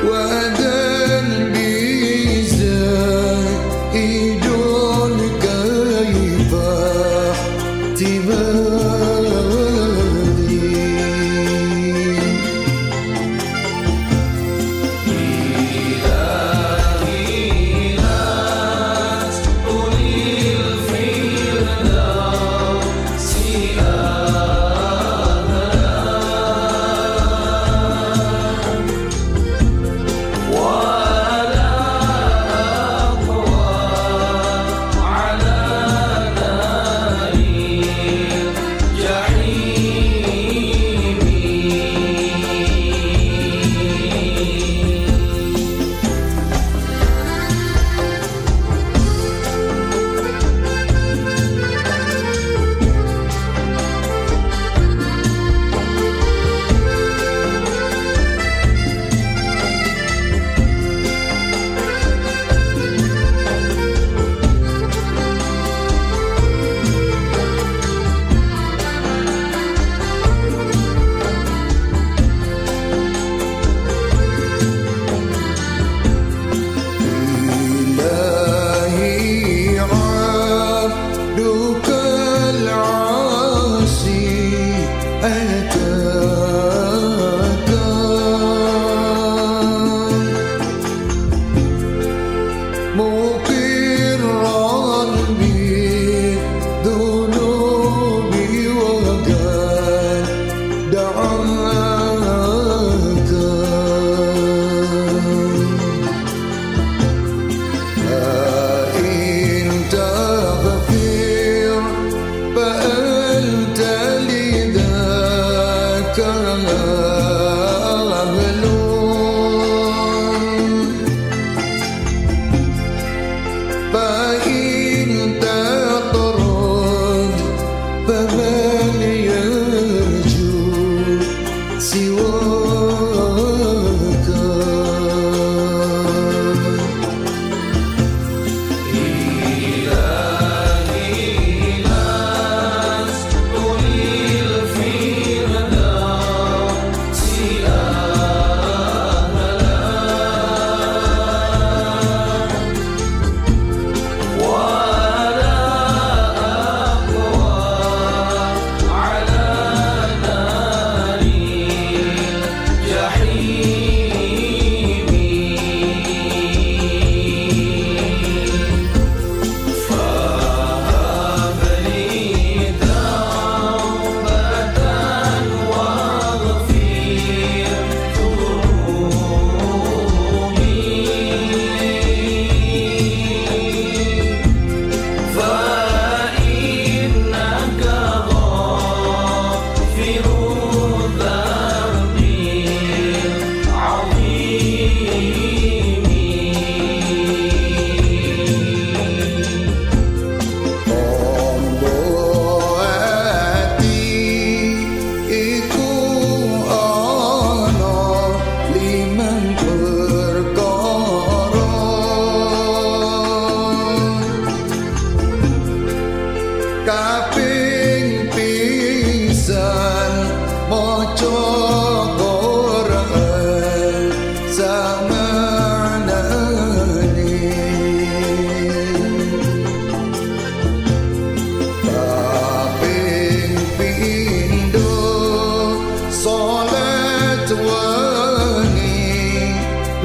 Whoa.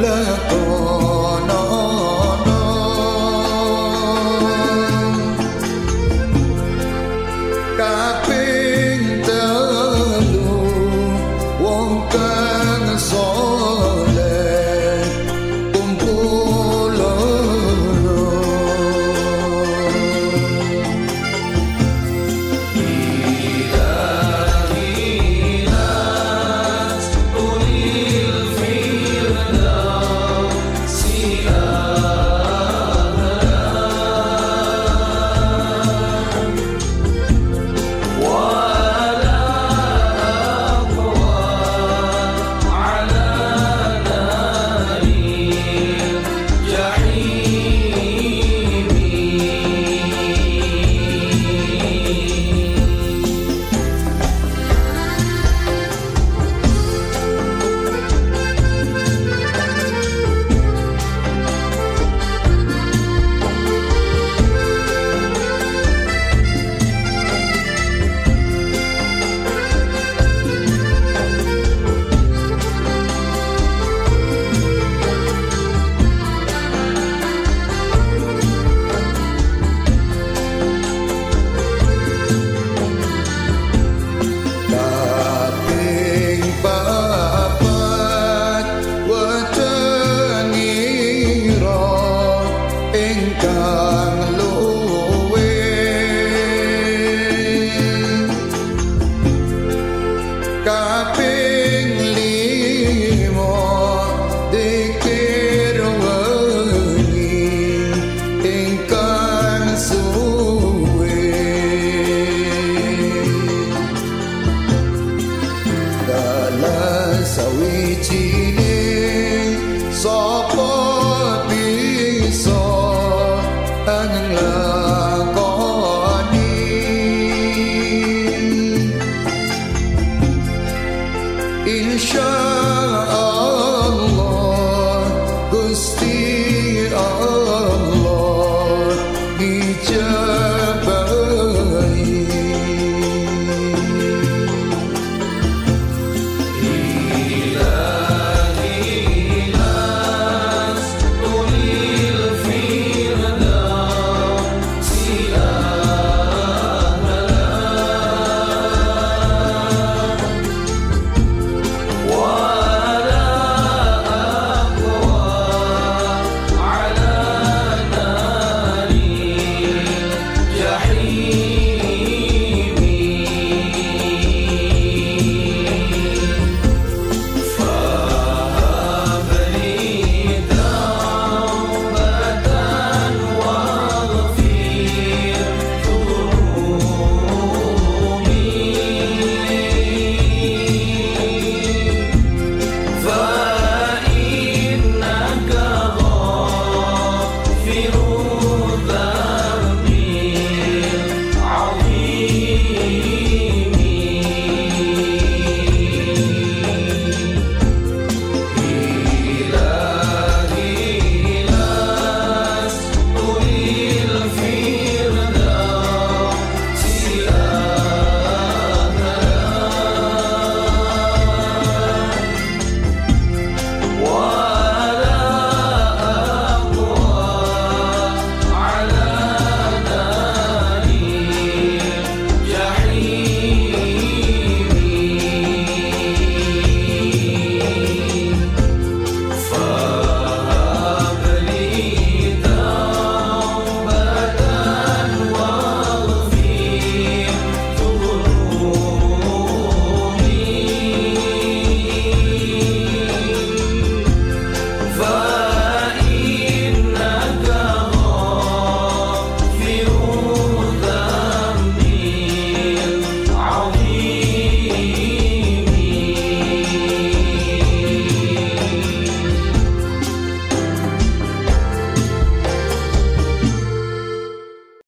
lỡ của nó.